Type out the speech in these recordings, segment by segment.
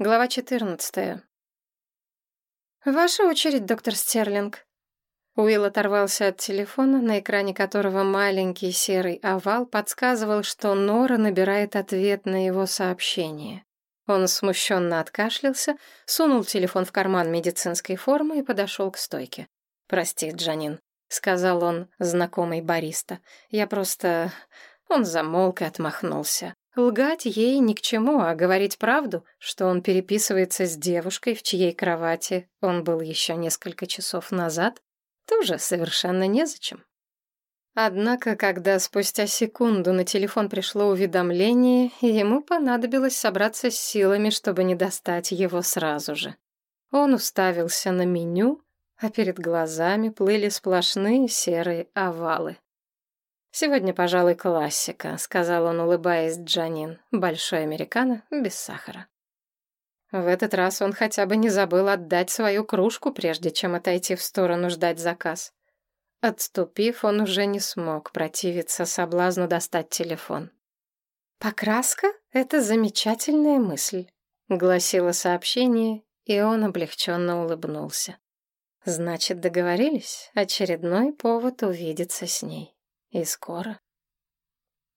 Глава 14. «Ваша очередь, доктор Стерлинг». Уилл оторвался от телефона, на экране которого маленький серый овал подсказывал, что Нора набирает ответ на его сообщение. Он смущенно откашлялся, сунул телефон в карман медицинской формы и подошел к стойке. «Прости, Джанин», — сказал он, знакомый бариста. «Я просто...» Он замолк и отмахнулся. Лгать ей ни к чему, а говорить правду, что он переписывается с девушкой, в чьей кровати он был еще несколько часов назад, тоже совершенно незачем. Однако, когда спустя секунду на телефон пришло уведомление, ему понадобилось собраться с силами, чтобы не достать его сразу же. Он уставился на меню, а перед глазами плыли сплошные серые овалы. «Сегодня, пожалуй, классика», — сказал он, улыбаясь Джанин. «Большой американо, без сахара». В этот раз он хотя бы не забыл отдать свою кружку, прежде чем отойти в сторону ждать заказ. Отступив, он уже не смог противиться соблазну достать телефон. «Покраска — это замечательная мысль», — гласило сообщение, и он облегченно улыбнулся. «Значит, договорились? Очередной повод увидеться с ней». И скоро.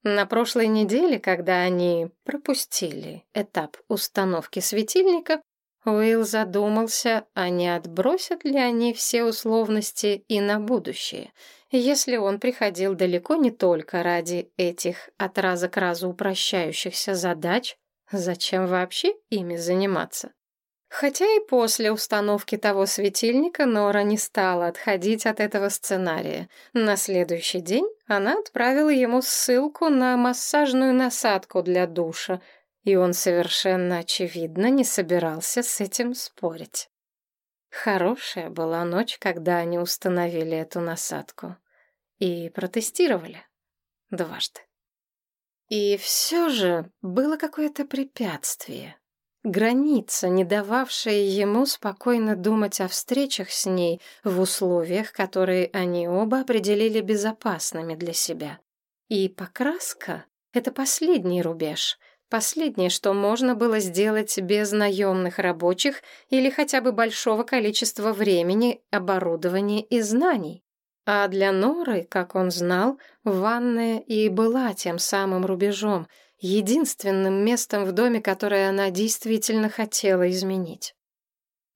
На прошлой неделе, когда они пропустили этап установки светильника, Уилл задумался, а не отбросят ли они все условности и на будущее, если он приходил далеко не только ради этих от раза к разу упрощающихся задач, зачем вообще ими заниматься? Хотя и после установки того светильника Нора не стала отходить от этого сценария. На следующий день она отправила ему ссылку на массажную насадку для душа, и он совершенно очевидно не собирался с этим спорить. Хорошая была ночь, когда они установили эту насадку и протестировали дважды. И все же было какое-то препятствие. Граница, не дававшая ему спокойно думать о встречах с ней в условиях, которые они оба определили безопасными для себя. И покраска — это последний рубеж, последнее, что можно было сделать без наемных рабочих или хотя бы большого количества времени, оборудования и знаний. А для Норы, как он знал, ванная и была тем самым рубежом — единственным местом в доме, которое она действительно хотела изменить.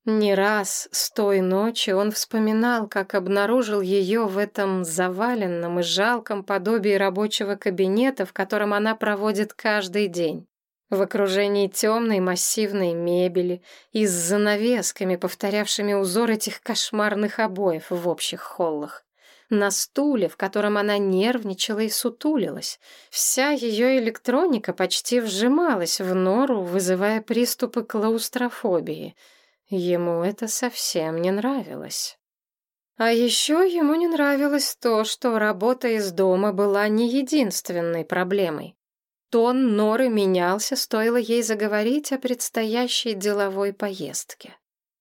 Не раз с той ночи он вспоминал, как обнаружил ее в этом заваленном и жалком подобии рабочего кабинета, в котором она проводит каждый день. В окружении темной массивной мебели и с занавесками, повторявшими узор этих кошмарных обоев в общих холлах на стуле, в котором она нервничала и сутулилась. Вся ее электроника почти вжималась в нору, вызывая приступы клаустрофобии. Ему это совсем не нравилось. А еще ему не нравилось то, что работа из дома была не единственной проблемой. Тон Норы менялся, стоило ей заговорить о предстоящей деловой поездке.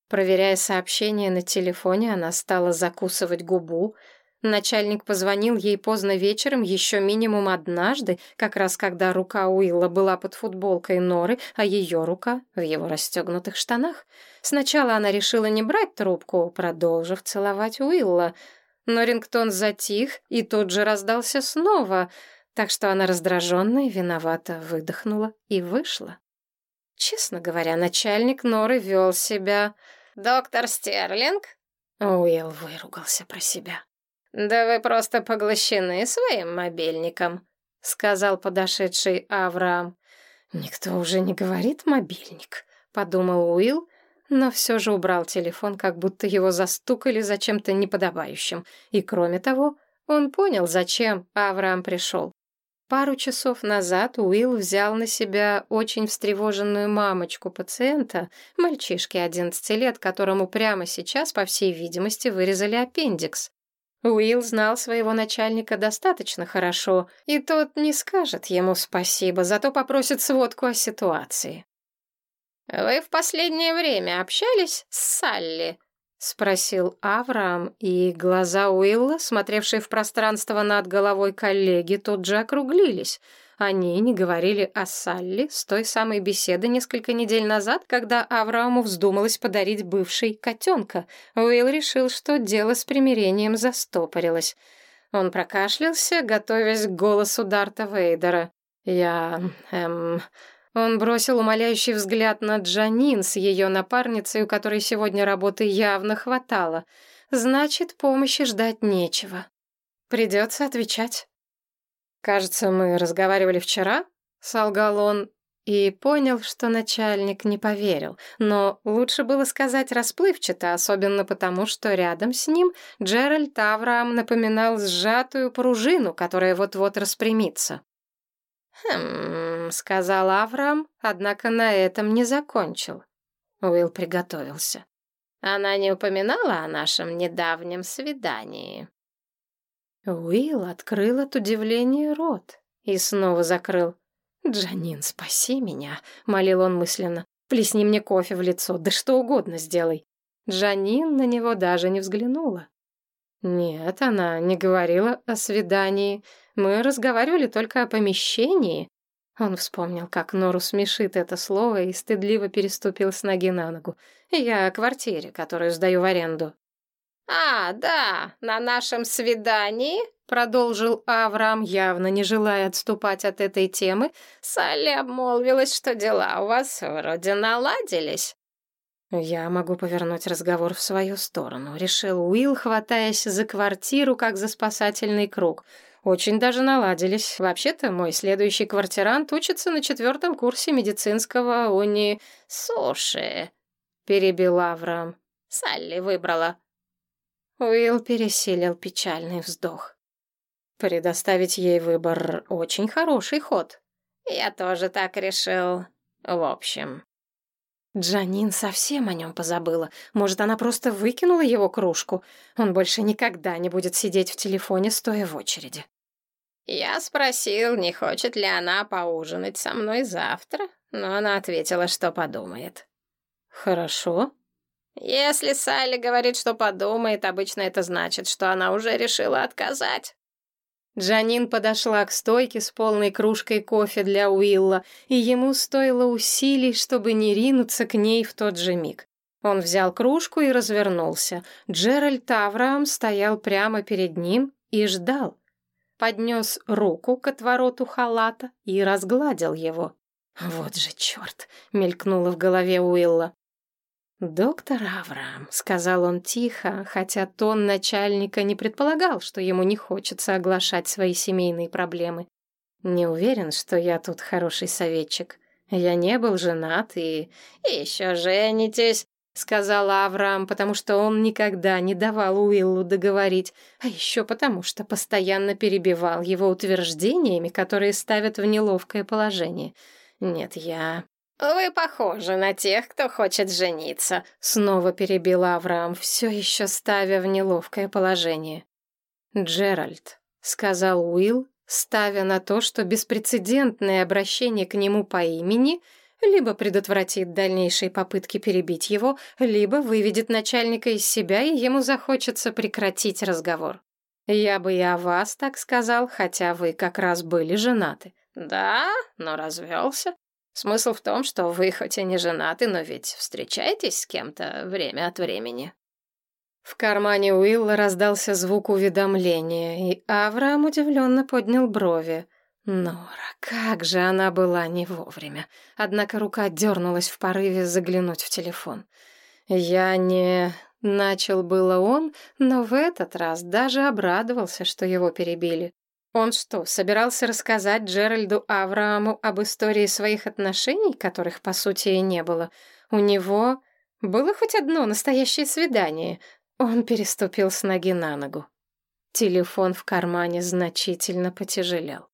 Проверяя сообщения на телефоне, она стала закусывать губу, Начальник позвонил ей поздно вечером, еще минимум однажды, как раз когда рука Уилла была под футболкой Норы, а ее рука в его расстегнутых штанах. Сначала она решила не брать трубку, продолжив целовать Уилла. Но рингтон затих, и тут же раздался снова, так что она раздраженно и виновато выдохнула и вышла. Честно говоря, начальник Норы вел себя... «Доктор Стерлинг?» Уилл выругался про себя. «Да вы просто поглощены своим мобильником», — сказал подошедший Авраам. «Никто уже не говорит «мобильник», — подумал Уилл, но все же убрал телефон, как будто его застукали за чем-то неподобающим. И кроме того, он понял, зачем Авраам пришел. Пару часов назад Уилл взял на себя очень встревоженную мамочку пациента, мальчишки 11 лет, которому прямо сейчас, по всей видимости, вырезали аппендикс. Уилл знал своего начальника достаточно хорошо, и тот не скажет ему спасибо, зато попросит сводку о ситуации. «Вы в последнее время общались с Салли?» — спросил Авраам, и глаза Уилла, смотревшие в пространство над головой коллеги, тут же округлились. Они не говорили о Салли с той самой беседы несколько недель назад, когда Аврааму вздумалось подарить бывший котенка. Уилл решил, что дело с примирением застопорилось. Он прокашлялся, готовясь к голосу Дарта Вейдера. «Я... эм...» Он бросил умоляющий взгляд на Джанин с ее напарницей, у которой сегодня работы явно хватало. Значит, помощи ждать нечего. Придется отвечать. «Кажется, мы разговаривали вчера», — солгал он, и понял, что начальник не поверил. Но лучше было сказать расплывчато, особенно потому, что рядом с ним Джеральд Авраам напоминал сжатую пружину, которая вот-вот распрямится. «Хм...» — сказал Авраам, однако на этом не закончил. Уилл приготовился. Она не упоминала о нашем недавнем свидании. Уилл открыл от удивления рот и снова закрыл. «Джанин, спаси меня», — молил он мысленно. «Плесни мне кофе в лицо, да что угодно сделай». Джанин на него даже не взглянула. Нет, она не говорила о свидании. Мы разговаривали только о помещении. Он вспомнил, как Нору смешит это слово и стыдливо переступил с ноги на ногу. Я о квартире, которую сдаю в аренду. «А, да, на нашем свидании», — продолжил Авраам, явно не желая отступать от этой темы, Салли обмолвилась, что дела у вас вроде наладились. «Я могу повернуть разговор в свою сторону», — решил Уилл, хватаясь за квартиру, как за спасательный круг. «Очень даже наладились. Вообще-то мой следующий квартирант учится на четвертом курсе медицинского уни...» «Слушай», — перебил Авраам, — «Салли выбрала». Уилл пересилил печальный вздох. Предоставить ей выбор — очень хороший ход. Я тоже так решил. В общем... Джанин совсем о нем позабыла. Может, она просто выкинула его кружку. Он больше никогда не будет сидеть в телефоне, стоя в очереди. Я спросил, не хочет ли она поужинать со мной завтра, но она ответила, что подумает. «Хорошо», если Салли говорит, что подумает, обычно это значит, что она уже решила отказать. Джанин подошла к стойке с полной кружкой кофе для Уилла, и ему стоило усилий, чтобы не ринуться к ней в тот же миг. Он взял кружку и развернулся. Джеральд Авраам стоял прямо перед ним и ждал. Поднес руку к отвороту халата и разгладил его. «Вот же черт!» — мелькнуло в голове Уилла. «Доктор Авраам», — сказал он тихо, хотя тон начальника не предполагал, что ему не хочется оглашать свои семейные проблемы. «Не уверен, что я тут хороший советчик. Я не был женат и...» «Еще женитесь», — сказал Авраам, потому что он никогда не давал Уиллу договорить, а еще потому что постоянно перебивал его утверждениями, которые ставят в неловкое положение. «Нет, я «Вы похожи на тех, кто хочет жениться», — снова перебила Авраам, все еще ставя в неловкое положение. «Джеральд», — сказал Уилл, ставя на то, что беспрецедентное обращение к нему по имени либо предотвратит дальнейшие попытки перебить его, либо выведет начальника из себя, и ему захочется прекратить разговор. «Я бы и о вас так сказал, хотя вы как раз были женаты». «Да, но развелся. Смысл в том, что вы хоть и не женаты, но ведь встречаетесь с кем-то время от времени. В кармане Уилла раздался звук уведомления, и Авраам удивленно поднял брови. Нора, как же она была не вовремя. Однако рука дернулась в порыве заглянуть в телефон. «Я не...» — начал было он, но в этот раз даже обрадовался, что его перебили. Он что, собирался рассказать Джеральду Аврааму об истории своих отношений, которых, по сути, и не было? У него было хоть одно настоящее свидание. Он переступил с ноги на ногу. Телефон в кармане значительно потяжелел.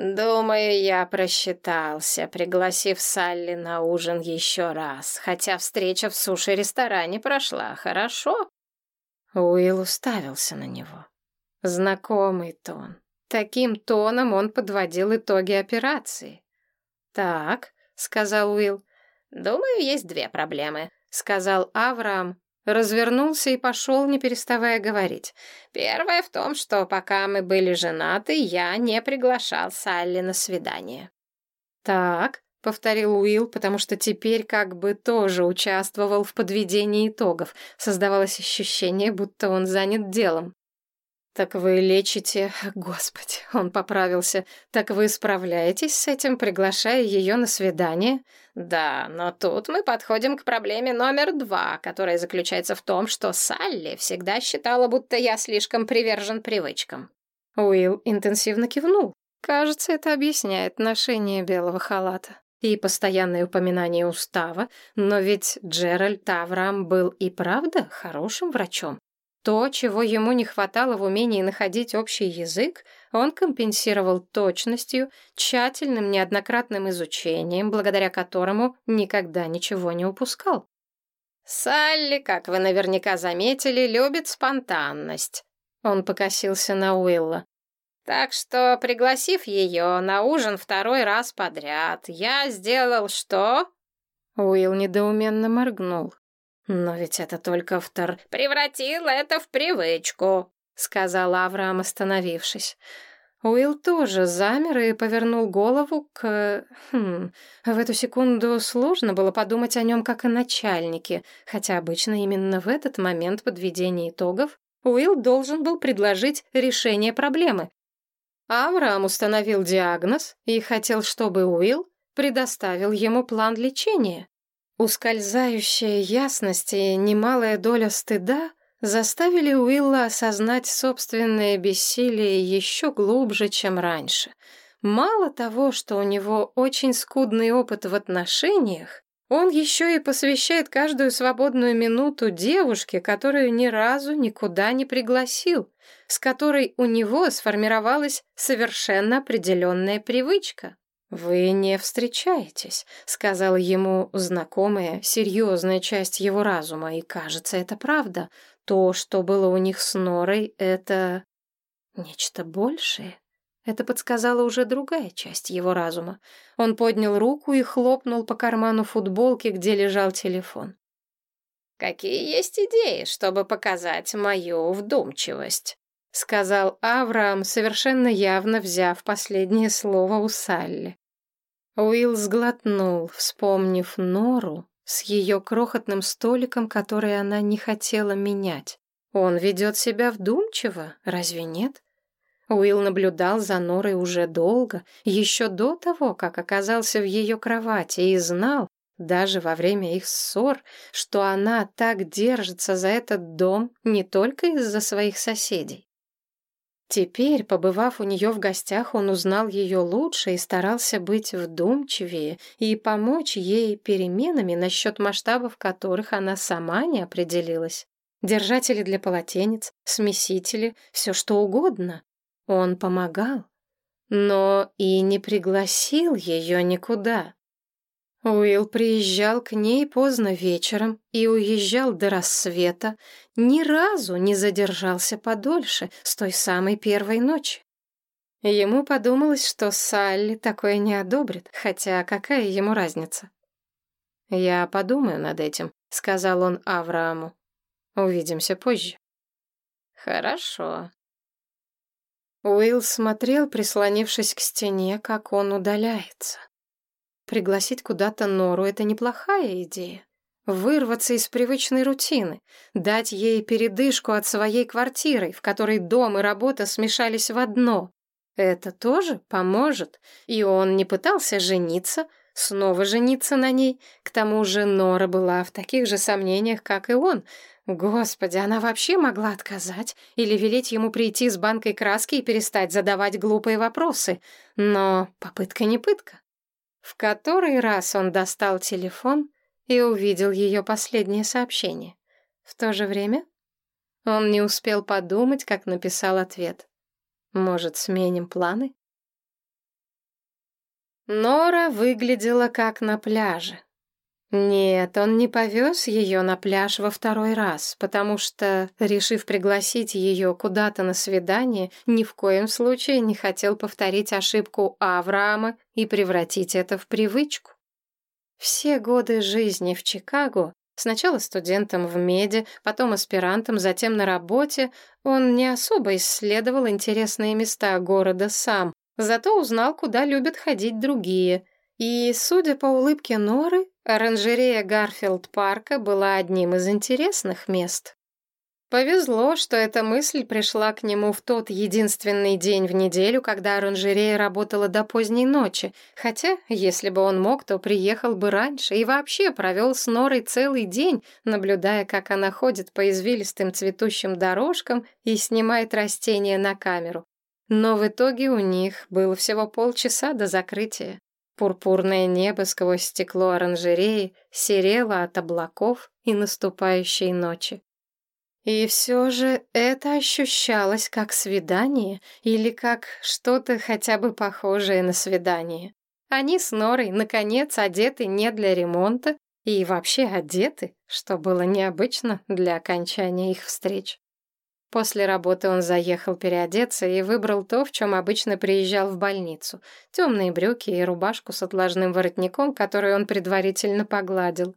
«Думаю, я просчитался, пригласив Салли на ужин еще раз, хотя встреча в суши-ресторане прошла хорошо». Уилл уставился на него. Знакомый тон. Таким тоном он подводил итоги операции. «Так», — сказал Уилл, — «думаю, есть две проблемы», — сказал Авраам развернулся и пошел, не переставая говорить. «Первое в том, что пока мы были женаты, я не приглашал Салли на свидание». «Так», — повторил Уилл, потому что теперь как бы тоже участвовал в подведении итогов. Создавалось ощущение, будто он занят делом. «Так вы лечите...» Господи, он поправился. «Так вы справляетесь с этим, приглашая ее на свидание?» «Да, но тут мы подходим к проблеме номер два, которая заключается в том, что Салли всегда считала, будто я слишком привержен привычкам». Уилл интенсивно кивнул. Кажется, это объясняет ношение белого халата и постоянное упоминание устава, но ведь Джеральд Авраам был и правда хорошим врачом. То, чего ему не хватало в умении находить общий язык, он компенсировал точностью, тщательным неоднократным изучением, благодаря которому никогда ничего не упускал. «Салли, как вы наверняка заметили, любит спонтанность», — он покосился на Уилла. «Так что, пригласив ее на ужин второй раз подряд, я сделал что?» Уилл недоуменно моргнул. «Но ведь это только втор...» «Превратил это в привычку», — сказал Авраам, остановившись. Уилл тоже замер и повернул голову к... Хм, в эту секунду сложно было подумать о нем как о начальнике, хотя обычно именно в этот момент подведения итогов Уилл должен был предложить решение проблемы. Авраам установил диагноз и хотел, чтобы Уилл предоставил ему план лечения. Ускользающая ясность и немалая доля стыда заставили Уилла осознать собственное бессилие еще глубже, чем раньше. Мало того, что у него очень скудный опыт в отношениях, он еще и посвящает каждую свободную минуту девушке, которую ни разу никуда не пригласил, с которой у него сформировалась совершенно определенная привычка. «Вы не встречаетесь», — сказала ему знакомая, серьезная часть его разума, и, кажется, это правда. То, что было у них с Норой, это нечто большее. Это подсказала уже другая часть его разума. Он поднял руку и хлопнул по карману футболки, где лежал телефон. «Какие есть идеи, чтобы показать мою вдумчивость?» — сказал Авраам, совершенно явно взяв последнее слово у Салли. Уилл сглотнул, вспомнив Нору с ее крохотным столиком, который она не хотела менять. Он ведет себя вдумчиво, разве нет? Уилл наблюдал за Норой уже долго, еще до того, как оказался в ее кровати, и знал, даже во время их ссор, что она так держится за этот дом не только из-за своих соседей. Теперь, побывав у нее в гостях, он узнал ее лучше и старался быть вдумчивее и помочь ей переменами, насчет масштабов которых она сама не определилась. Держатели для полотенец, смесители, все что угодно. Он помогал, но и не пригласил ее никуда. Уилл приезжал к ней поздно вечером и уезжал до рассвета, ни разу не задержался подольше с той самой первой ночи. Ему подумалось, что Салли такое не одобрит, хотя какая ему разница? «Я подумаю над этим», — сказал он Аврааму. «Увидимся позже». «Хорошо». Уилл смотрел, прислонившись к стене, как он удаляется. Пригласить куда-то Нору — это неплохая идея. Вырваться из привычной рутины, дать ей передышку от своей квартиры, в которой дом и работа смешались в одно. Это тоже поможет. И он не пытался жениться, снова жениться на ней. К тому же Нора была в таких же сомнениях, как и он. Господи, она вообще могла отказать или велеть ему прийти с банкой краски и перестать задавать глупые вопросы. Но попытка не пытка. В который раз он достал телефон и увидел ее последнее сообщение. В то же время он не успел подумать, как написал ответ. «Может, сменим планы?» Нора выглядела как на пляже. Нет, он не повез ее на пляж во второй раз, потому что, решив пригласить ее куда-то на свидание, ни в коем случае не хотел повторить ошибку Авраама и превратить это в привычку. Все годы жизни в Чикаго Сначала студентом в меди, потом аспирантом, затем на работе. Он не особо исследовал интересные места города сам, зато узнал, куда любят ходить другие. И, судя по улыбке Норы, оранжерея Гарфилд-парка была одним из интересных мест. Повезло, что эта мысль пришла к нему в тот единственный день в неделю, когда оранжерея работала до поздней ночи, хотя, если бы он мог, то приехал бы раньше и вообще провел с Норой целый день, наблюдая, как она ходит по извилистым цветущим дорожкам и снимает растения на камеру. Но в итоге у них было всего полчаса до закрытия. Пурпурное небо сквозь стекло оранжереи серело от облаков и наступающей ночи. И все же это ощущалось как свидание или как что-то хотя бы похожее на свидание. Они с Норой, наконец, одеты не для ремонта и вообще одеты, что было необычно для окончания их встреч. После работы он заехал переодеться и выбрал то, в чем обычно приезжал в больницу. Темные брюки и рубашку с отложным воротником, которую он предварительно погладил.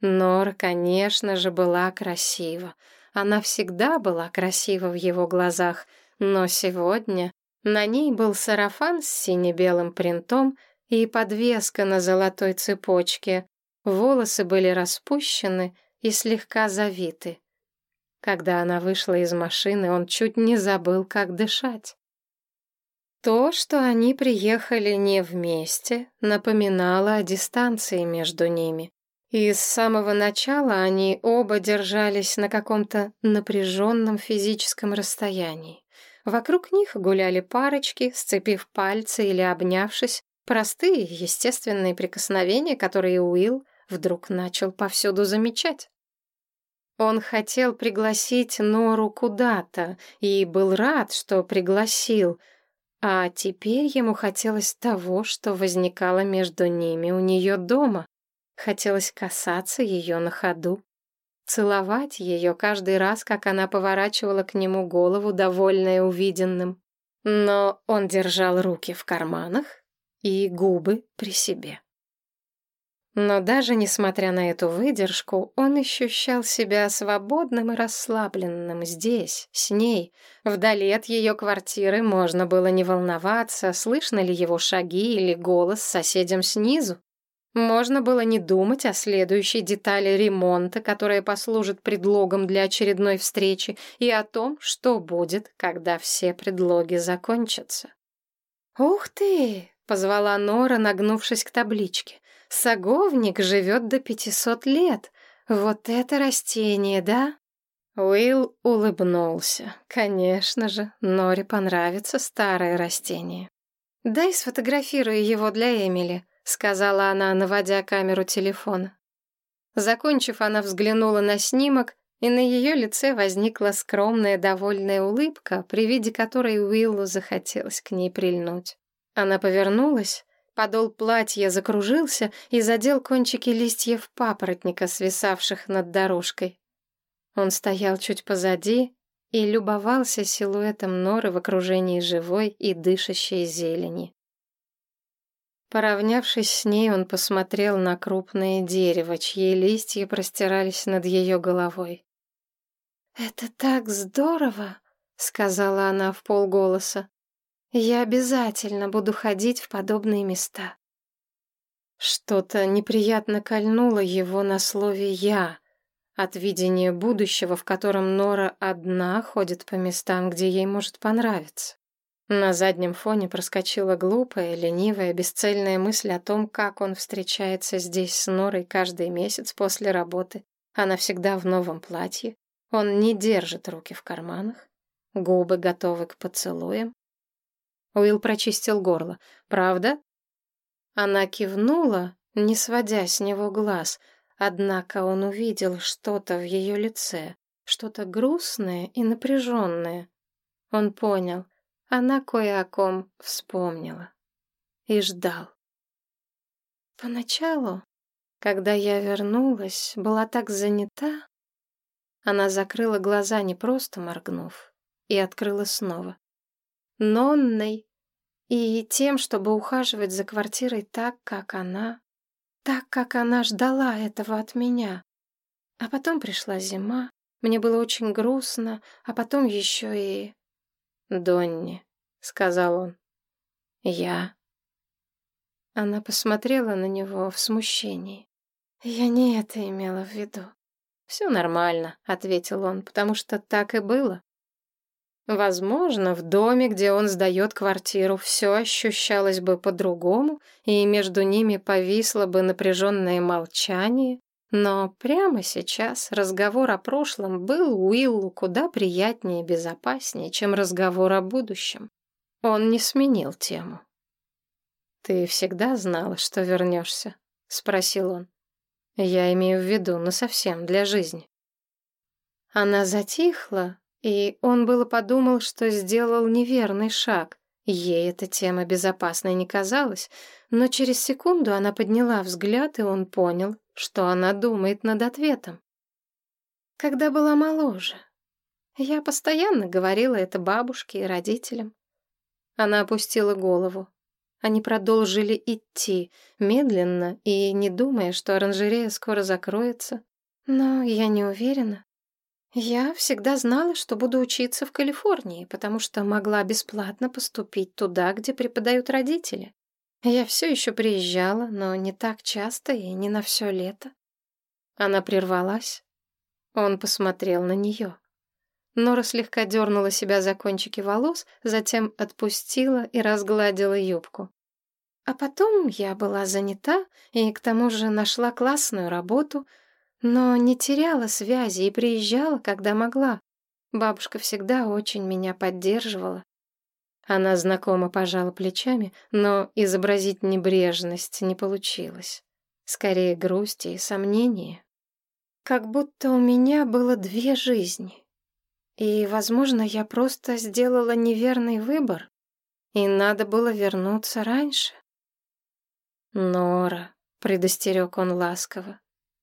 Нора, конечно же, была красива. Она всегда была красива в его глазах, но сегодня на ней был сарафан с сине-белым принтом и подвеска на золотой цепочке. Волосы были распущены и слегка завиты. Когда она вышла из машины, он чуть не забыл, как дышать. То, что они приехали не вместе, напоминало о дистанции между ними. И с самого начала они оба держались на каком-то напряженном физическом расстоянии. Вокруг них гуляли парочки, сцепив пальцы или обнявшись, простые, естественные прикосновения, которые Уилл вдруг начал повсюду замечать. Он хотел пригласить Нору куда-то и был рад, что пригласил, а теперь ему хотелось того, что возникало между ними у нее дома. Хотелось касаться ее на ходу, целовать ее каждый раз, как она поворачивала к нему голову, довольная увиденным. Но он держал руки в карманах и губы при себе. Но даже несмотря на эту выдержку, он ощущал себя свободным и расслабленным здесь, с ней. Вдали от ее квартиры можно было не волноваться, слышно ли его шаги или голос соседям снизу. Можно было не думать о следующей детали ремонта, которая послужит предлогом для очередной встречи, и о том, что будет, когда все предлоги закончатся. «Ух ты!» — позвала Нора, нагнувшись к табличке. «Саговник живет до пятисот лет. Вот это растение, да?» Уилл улыбнулся. Конечно же, Норе понравится старое растение. «Дай сфотографирую его для Эмили», сказала она, наводя камеру телефона. Закончив, она взглянула на снимок, и на ее лице возникла скромная довольная улыбка, при виде которой Уиллу захотелось к ней прильнуть. Она повернулась, подол платья закружился и задел кончики листьев папоротника, свисавших над дорожкой. Он стоял чуть позади и любовался силуэтом норы в окружении живой и дышащей зелени. Поравнявшись с ней, он посмотрел на крупное дерево, чьи листья простирались над ее головой. «Это так здорово!» — сказала она в полголоса. «Я обязательно буду ходить в подобные места». Что-то неприятно кольнуло его на слове «я», от видения будущего, в котором Нора одна ходит по местам, где ей может понравиться. На заднем фоне проскочила глупая, ленивая, бесцельная мысль о том, как он встречается здесь с Норой каждый месяц после работы. Она всегда в новом платье. Он не держит руки в карманах. Губы готовы к поцелуям. Уилл прочистил горло. «Правда?» Она кивнула, не сводя с него глаз, однако он увидел что-то в ее лице, что-то грустное и напряженное. Он понял — она кое о ком вспомнила и ждал. Поначалу, когда я вернулась, была так занята, она закрыла глаза, не просто моргнув, и открыла снова. Нонной и тем, чтобы ухаживать за квартирой так, как она, так, как она ждала этого от меня. А потом пришла зима, мне было очень грустно, а потом еще и... «Донни», — сказал он. «Я». Она посмотрела на него в смущении. «Я не это имела в виду». «Все нормально», — ответил он, потому что так и было. Возможно, в доме, где он сдает квартиру, все ощущалось бы по-другому, и между ними повисло бы напряженное молчание, но прямо сейчас разговор о прошлом был Уиллу куда приятнее и безопаснее, чем разговор о будущем. Он не сменил тему. «Ты всегда знала, что вернешься?» — спросил он. «Я имею в виду, ну совсем, для жизни». Она затихла, и он было подумал, что сделал неверный шаг. Ей эта тема безопасной не казалась, но через секунду она подняла взгляд, и он понял, что она думает над ответом. Когда была моложе. Я постоянно говорила это бабушке и родителям. Она опустила голову. Они продолжили идти, медленно и не думая, что оранжерея скоро закроется. Но я не уверена. Я всегда знала, что буду учиться в Калифорнии, потому что могла бесплатно поступить туда, где преподают родители. Я все еще приезжала, но не так часто и не на все лето. Она прервалась. Он посмотрел на нее. Нора слегка дернула себя за кончики волос, затем отпустила и разгладила юбку. А потом я была занята и к тому же нашла классную работу — но не теряла связи и приезжала, когда могла. Бабушка всегда очень меня поддерживала. Она знакомо пожала плечами, но изобразить небрежность не получилось. Скорее грусть и сомнение. Как будто у меня было две жизни. И, возможно, я просто сделала неверный выбор, и надо было вернуться раньше. «Нора», — предостерег он ласково,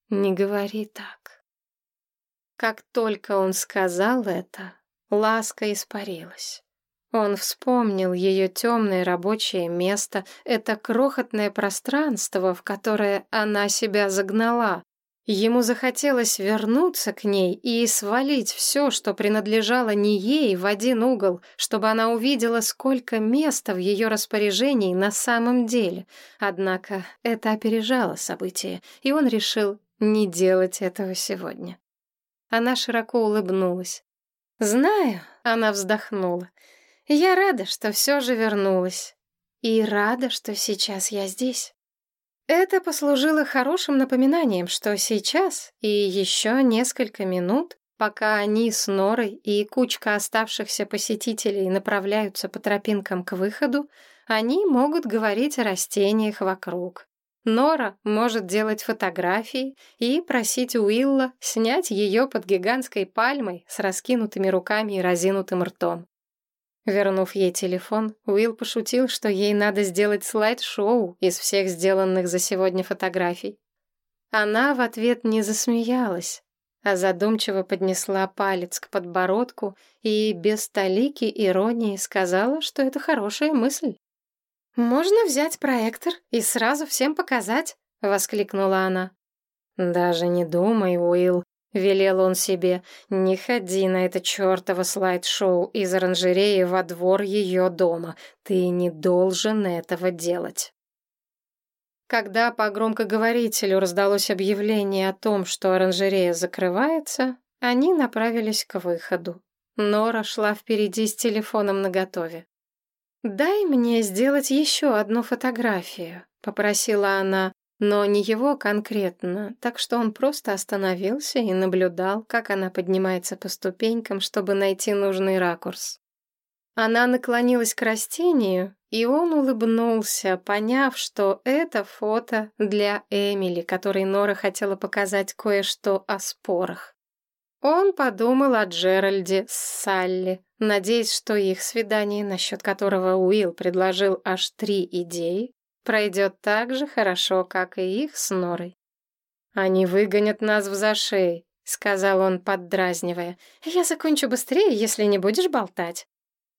не говори так. Как только он сказал это, ласка испарилась. Он вспомнил ее темное рабочее место, это крохотное пространство, в которое она себя загнала, Ему захотелось вернуться к ней и свалить все, что принадлежало не ей, в один угол, чтобы она увидела, сколько места в ее распоряжении на самом деле. Однако это опережало события, и он решил не делать этого сегодня. Она широко улыбнулась. «Знаю», — она вздохнула, — «я рада, что все же вернулась. И рада, что сейчас я здесь». Это послужило хорошим напоминанием, что сейчас и еще несколько минут, пока они с Норой и кучка оставшихся посетителей направляются по тропинкам к выходу, они могут говорить о растениях вокруг. Нора может делать фотографии и просить Уилла снять ее под гигантской пальмой с раскинутыми руками и разинутым ртом. Вернув ей телефон, Уилл пошутил, что ей надо сделать слайд-шоу из всех сделанных за сегодня фотографий. Она в ответ не засмеялась, а задумчиво поднесла палец к подбородку и без толики иронии сказала, что это хорошая мысль. «Можно взять проектор и сразу всем показать», — воскликнула она. «Даже не думай, Уилл», Велел он себе, не ходи на это чертово слайд-шоу из оранжереи во двор ее дома. Ты не должен этого делать. Когда по громкоговорителю раздалось объявление о том, что оранжерея закрывается, они направились к выходу. Нора шла впереди с телефоном наготове. «Дай мне сделать еще одну фотографию», — попросила она, но не его конкретно, так что он просто остановился и наблюдал, как она поднимается по ступенькам, чтобы найти нужный ракурс. Она наклонилась к растению, и он улыбнулся, поняв, что это фото для Эмили, которой Нора хотела показать кое-что о спорах. Он подумал о Джеральде с Салли, надеясь, что их свидание, насчет которого Уилл предложил аж три идеи, пройдет так же хорошо, как и их с Норой. «Они выгонят нас в зашей», — сказал он, поддразнивая. «Я закончу быстрее, если не будешь болтать».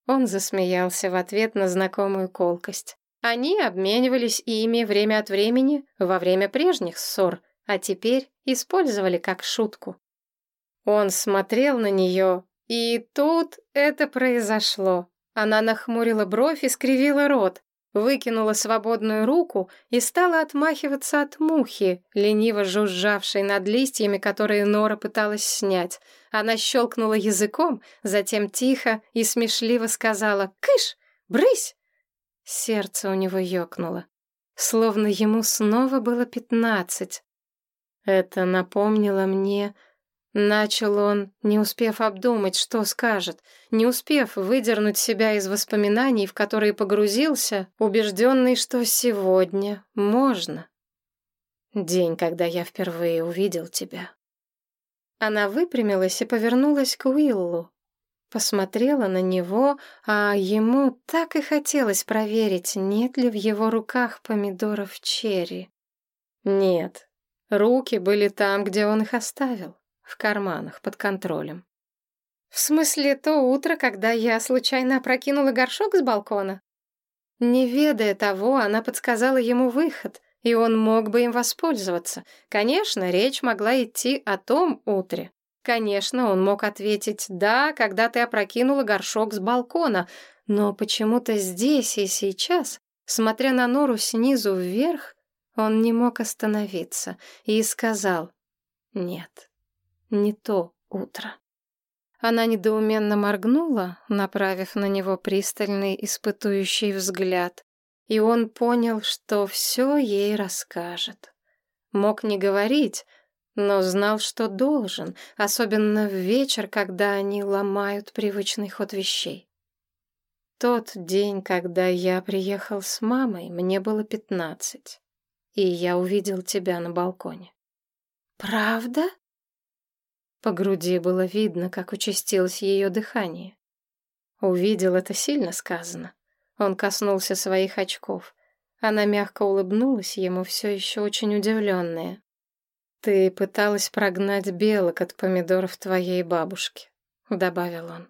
Он засмеялся в ответ на знакомую колкость. Они обменивались ими время от времени во время прежних ссор, а теперь использовали как шутку. Он смотрел на нее, и тут это произошло. Она нахмурила бровь и скривила рот, выкинула свободную руку и стала отмахиваться от мухи, лениво жужжавшей над листьями, которые Нора пыталась снять. Она щелкнула языком, затем тихо и смешливо сказала «Кыш! Брысь!» Сердце у него ёкнуло, словно ему снова было пятнадцать. Это напомнило мне Начал он, не успев обдумать, что скажет, не успев выдернуть себя из воспоминаний, в которые погрузился, убежденный, что сегодня можно. День, когда я впервые увидел тебя. Она выпрямилась и повернулась к Уиллу. Посмотрела на него, а ему так и хотелось проверить, нет ли в его руках помидоров черри. Нет, руки были там, где он их оставил в карманах, под контролем. В смысле, то утро, когда я случайно опрокинула горшок с балкона? Не ведая того, она подсказала ему выход, и он мог бы им воспользоваться. Конечно, речь могла идти о том утре. Конечно, он мог ответить «да», когда ты опрокинула горшок с балкона, но почему-то здесь и сейчас, смотря на Нору снизу вверх, он не мог остановиться и сказал «нет» не то утро. Она недоуменно моргнула, направив на него пристальный испытующий взгляд, и он понял, что все ей расскажет. Мог не говорить, но знал, что должен, особенно в вечер, когда они ломают привычный ход вещей. Тот день, когда я приехал с мамой, мне было пятнадцать, и я увидел тебя на балконе. «Правда?» По груди было видно, как участилось ее дыхание. Увидел это сильно сказано. Он коснулся своих очков. Она мягко улыбнулась ему, все еще очень удивленная. «Ты пыталась прогнать белок от помидоров твоей бабушки», — добавил он.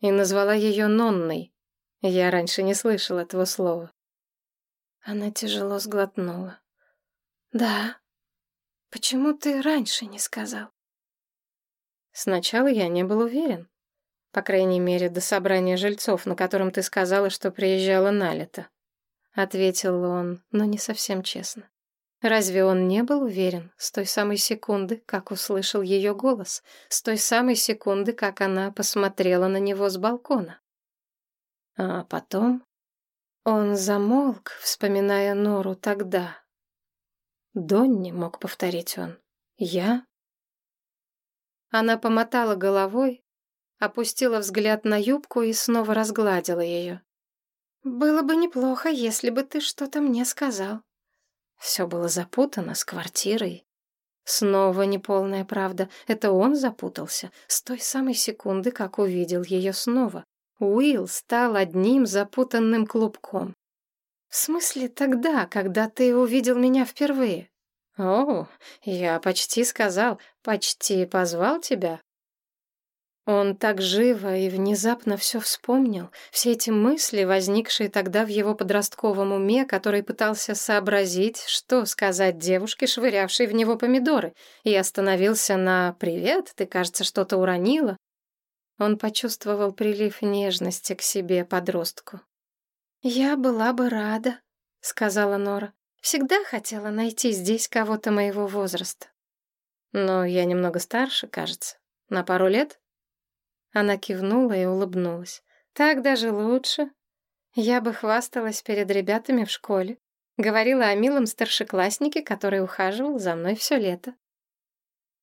И назвала ее Нонной. Я раньше не слышал этого слова. Она тяжело сглотнула. «Да. Почему ты раньше не сказал?» Сначала я не был уверен. По крайней мере, до собрания жильцов, на котором ты сказала, что приезжала на лето. Ответил он, но не совсем честно. Разве он не был уверен с той самой секунды, как услышал ее голос, с той самой секунды, как она посмотрела на него с балкона? А потом он замолк, вспоминая Нору тогда. Донни, мог повторить он. Я она помотала головой, опустила взгляд на юбку и снова разгладила ее. «Было бы неплохо, если бы ты что-то мне сказал». Все было запутано с квартирой. Снова неполная правда. Это он запутался с той самой секунды, как увидел ее снова. Уилл стал одним запутанным клубком. «В смысле тогда, когда ты увидел меня впервые?» «О, я почти сказал, почти позвал тебя». Он так живо и внезапно все вспомнил, все эти мысли, возникшие тогда в его подростковом уме, который пытался сообразить, что сказать девушке, швырявшей в него помидоры, и остановился на «Привет, ты, кажется, что-то уронила». Он почувствовал прилив нежности к себе подростку. «Я была бы рада», — сказала Нора. Всегда хотела найти здесь кого-то моего возраста. Но я немного старше, кажется. На пару лет? Она кивнула и улыбнулась. Так даже лучше. Я бы хвасталась перед ребятами в школе. Говорила о милом старшекласснике, который ухаживал за мной все лето.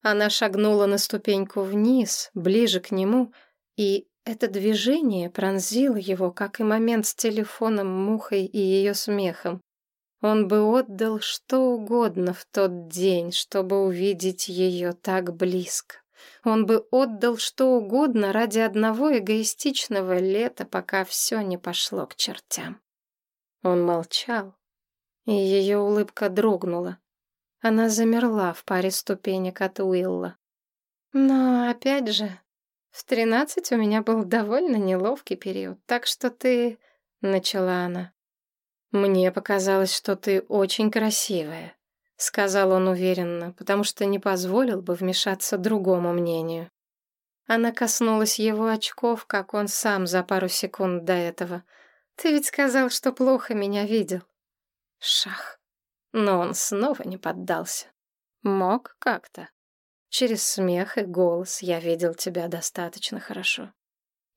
Она шагнула на ступеньку вниз, ближе к нему, и это движение пронзило его, как и момент с телефоном, мухой и ее смехом. Он бы отдал что угодно в тот день, чтобы увидеть ее так близко. Он бы отдал что угодно ради одного эгоистичного лета, пока все не пошло к чертям. Он молчал, и ее улыбка дрогнула. Она замерла в паре ступенек от Уилла. Но, опять же, в тринадцать у меня был довольно неловкий период, так что ты... — начала она. «Мне показалось, что ты очень красивая», — сказал он уверенно, потому что не позволил бы вмешаться другому мнению. Она коснулась его очков, как он сам за пару секунд до этого. «Ты ведь сказал, что плохо меня видел». Шах. Но он снова не поддался. Мог как-то. Через смех и голос я видел тебя достаточно хорошо.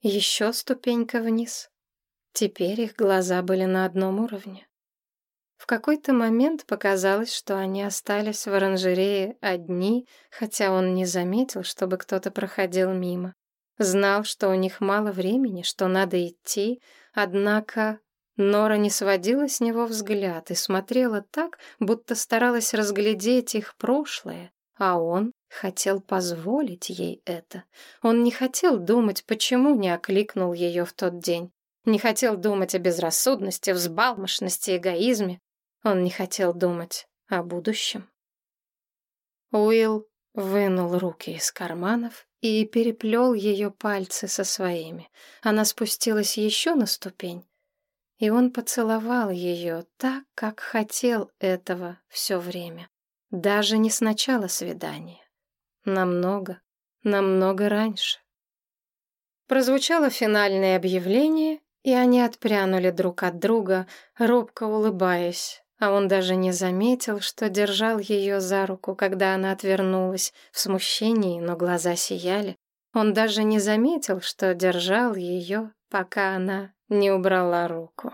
Еще ступенька вниз. Теперь их глаза были на одном уровне. В какой-то момент показалось, что они остались в оранжерее одни, хотя он не заметил, чтобы кто-то проходил мимо. Знал, что у них мало времени, что надо идти, однако Нора не сводила с него взгляд и смотрела так, будто старалась разглядеть их прошлое, а он хотел позволить ей это. Он не хотел думать, почему не окликнул ее в тот день. Не хотел думать о безрассудности, взбалмошности, эгоизме. Он не хотел думать о будущем. Уилл вынул руки из карманов и переплел ее пальцы со своими. Она спустилась еще на ступень, и он поцеловал ее так, как хотел этого все время. Даже не с начала свидания. Намного, намного раньше. Прозвучало финальное объявление, и они отпрянули друг от друга, робко улыбаясь, а он даже не заметил, что держал ее за руку, когда она отвернулась, в смущении, но глаза сияли. Он даже не заметил, что держал ее, пока она не убрала руку.